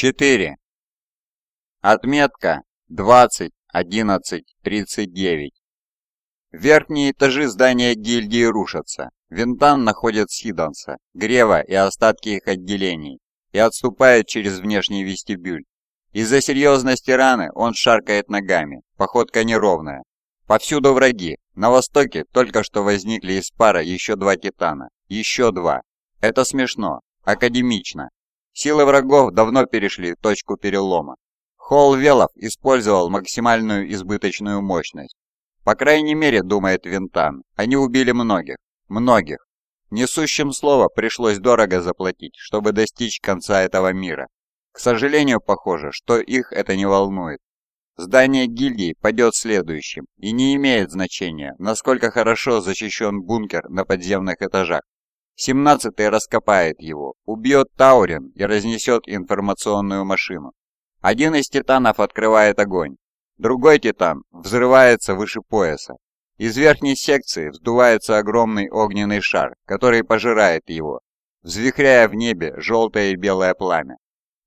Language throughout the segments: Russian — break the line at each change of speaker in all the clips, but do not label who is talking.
4. Отметка 20.11.39. Верхние этажи здания гильдии рушатся. Винтан находит Сиданса, Грева и остатки их отделений и отступает через внешний вестибюль. Из-за серьезности раны он шаркает ногами, походка неровная. Повсюду враги. На востоке только что возникли из пара еще два титана. Еще два. Это смешно, академично. Силы врагов давно перешли точку перелома. Холл Велов использовал максимальную избыточную мощность. По крайней мере, думает Винтан, они убили многих. Многих. Несущим слово пришлось дорого заплатить, чтобы достичь конца этого мира. К сожалению, похоже, что их это не волнует. Здание гильдии падет следующим, и не имеет значения, насколько хорошо защищен бункер на подземных этажах. Семнадцатый раскопает его, убьет Таурин и разнесет информационную машину. Один из титанов открывает огонь, другой титан взрывается выше пояса, из верхней секции вздувается огромный огненный шар, который пожирает его, взвихряя в небе желтое и белое пламя.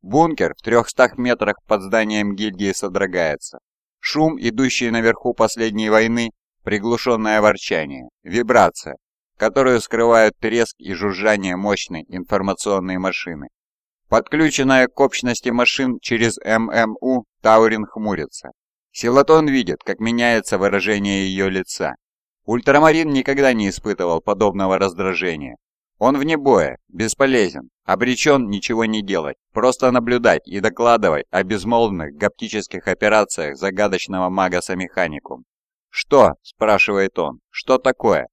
Бункер в трехстах метрах под зданием гильдии содрогается. Шум, идущий наверху последней войны, приглушенное ворчание, вибрация, которую скрывают треск и жужжание мощной информационной машины. Подключенная к общности машин через ММУ, Таурин хмурится. Силатон видит, как меняется выражение ее лица. Ультрамарин никогда не испытывал подобного раздражения. Он вне боя, бесполезен, обречен ничего не делать, просто наблюдать и докладывать о безмолвных гаптических операциях загадочного магаса Механикум. «Что?» – спрашивает он. «Что такое?»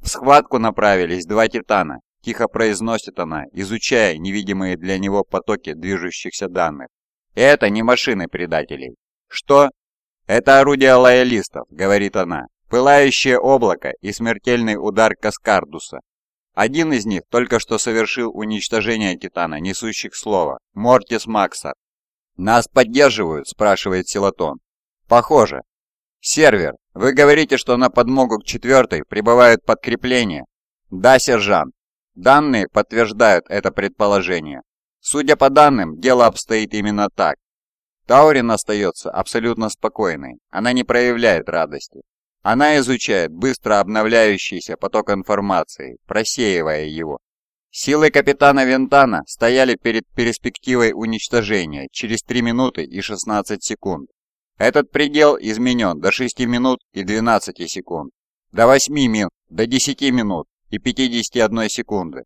В схватку направились два титана, тихо произносит она, изучая невидимые для него потоки движущихся данных. «Это не машины предателей». «Что?» «Это орудие лоялистов», — говорит она. «Пылающее облако и смертельный удар Каскардуса. Один из них только что совершил уничтожение Титана, несущих слово. Мортис Максар. «Нас поддерживают?» – спрашивает Силатон. «Похоже. Сервер, вы говорите, что на подмогу к четвертой прибывают подкрепления?» «Да, сержант. Данные подтверждают это предположение. Судя по данным, дело обстоит именно так. Таурин остается абсолютно спокойной, она не проявляет радости. Она изучает быстро обновляющийся поток информации, просеивая его. Силы капитана Вентана стояли перед перспективой уничтожения через 3 минуты и 16 секунд. Этот предел изменен до 6 минут и 12 секунд, до 8 минут, до 10 минут и 51 секунды.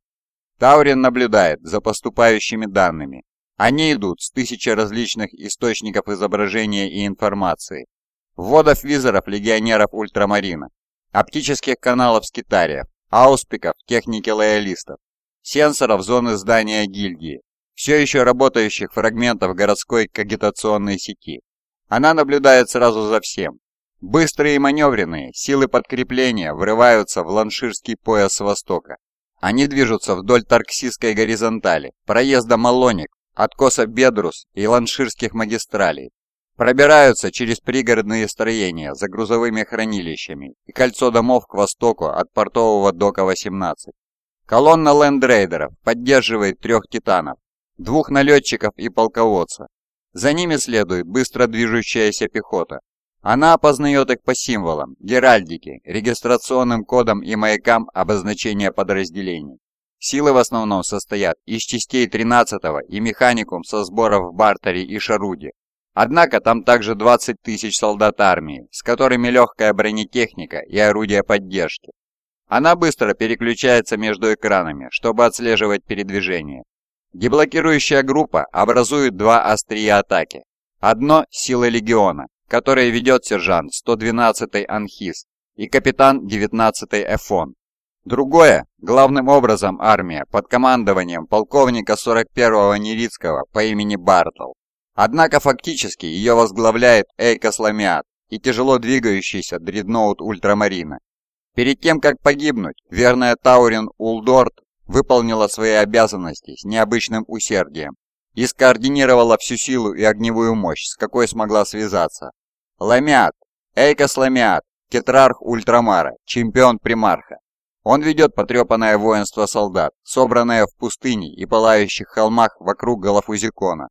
Таурин наблюдает за поступающими данными, они идут с тысячи различных источников изображения и информации. Вводов визоров легионеров ультрамарина, оптических каналов скитариев, ауспиков техники лоялистов, сенсоров зоны здания гильдии, все еще работающих фрагментов городской кагитационной сети. Она наблюдает сразу за всем. Быстрые и маневренные силы подкрепления врываются в ланширский пояс востока. Они движутся вдоль Тарксийской горизонтали, проезда Малоник откоса Бедрус и ланширских магистралей, пробираются через пригородные строения за грузовыми хранилищами и кольцо домов к востоку от портового дока 18. Колонна лендрейдеров поддерживает трех титанов, двух налетчиков и полководца. За ними следует быстро движущаяся пехота. Она опознает их по символам, геральдике, регистрационным кодам и маякам обозначения подразделений. Силы в основном состоят из частей 13-го и механикум со сборов в бартере и шаруде. Однако там также 20 тысяч солдат армии, с которыми легкая бронетехника и орудия поддержки. Она быстро переключается между экранами, чтобы отслеживать передвижение. Деблокирующая группа образует два острия атаки. Одно – силы легиона, которое ведет сержант 112-й Анхис и капитан 19-й Эфон. Другое, главным образом армия под командованием полковника 41-го Нерицкого по имени Бартл. Однако фактически ее возглавляет Эйкос Ламиад и тяжело двигающийся дредноут Ультрамарина. Перед тем, как погибнуть, верная Таурин Улдорт выполнила свои обязанности с необычным усердием и скоординировала всю силу и огневую мощь, с какой смогла связаться. Ламиад, Эйкос Ламиад, тетрарх Ультрамара, чемпион Примарха, он ведет потрепанное воинство солдат, собранное в пустыне и пылающих холмах вокруг Галафузикона.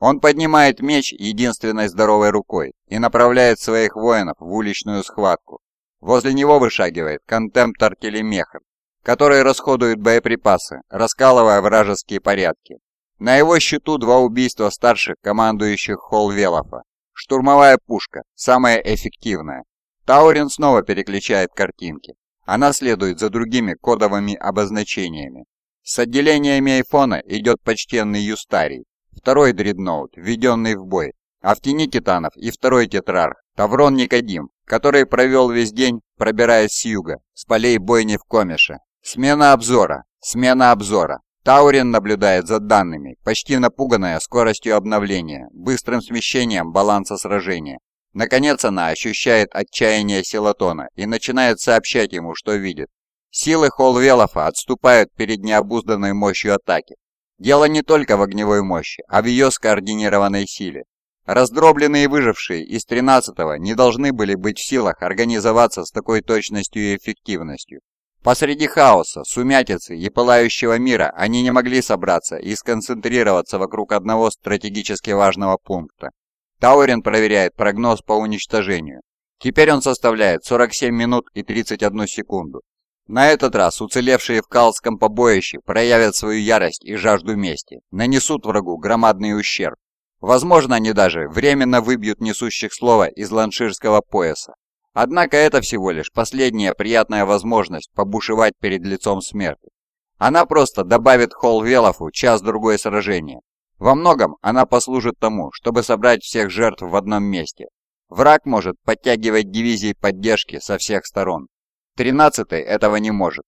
Он поднимает меч единственной здоровой рукой и направляет своих воинов в уличную схватку. Возле него вышагивает контемптор телемехр, который расходует боеприпасы, раскалывая вражеские порядки. На его счету два убийства старших командующих Холвелофа. Штурмовая пушка, самая эффективная. Таурин снова переключает картинки. Она следует за другими кодовыми обозначениями. С отделениями айфона идет почтенный Юстарий, второй дредноут, введенный в бой, а в тени титанов и второй тетрарх, Таврон Никодим, который провел весь день, пробираясь с юга, с полей бойни в Комеше. Смена обзора, смена обзора. Таурин наблюдает за данными, почти напуганная скоростью обновления, быстрым смещением баланса сражения. Наконец она ощущает отчаяние Силатона и начинает сообщать ему, что видит. Силы Холвелофа отступают перед необузданной мощью атаки. Дело не только в огневой мощи, а в ее скоординированной силе. Раздробленные выжившие из 13-го не должны были быть в силах организоваться с такой точностью и эффективностью. Посреди хаоса, сумятицы и пылающего мира они не могли собраться и сконцентрироваться вокруг одного стратегически важного пункта. Таурин проверяет прогноз по уничтожению. Теперь он составляет 47 минут и 31 секунду. На этот раз уцелевшие в Калском побоище проявят свою ярость и жажду мести, нанесут врагу громадный ущерб. Возможно, они даже временно выбьют несущих слова из ланширского пояса. Однако это всего лишь последняя приятная возможность побушевать перед лицом смерти. Она просто добавит Холвелофу час-другой сражения. Во многом она послужит тому, чтобы собрать всех жертв в одном месте. Враг может подтягивать дивизии поддержки со всех сторон. Тринадцатый этого не может.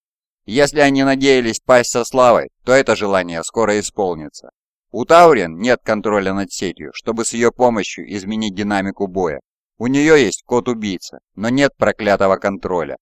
Если они надеялись пасть со славой, то это желание скоро исполнится. У Таурин нет контроля над сетью, чтобы с ее помощью изменить динамику боя. У нее есть код-убийца, но нет проклятого контроля.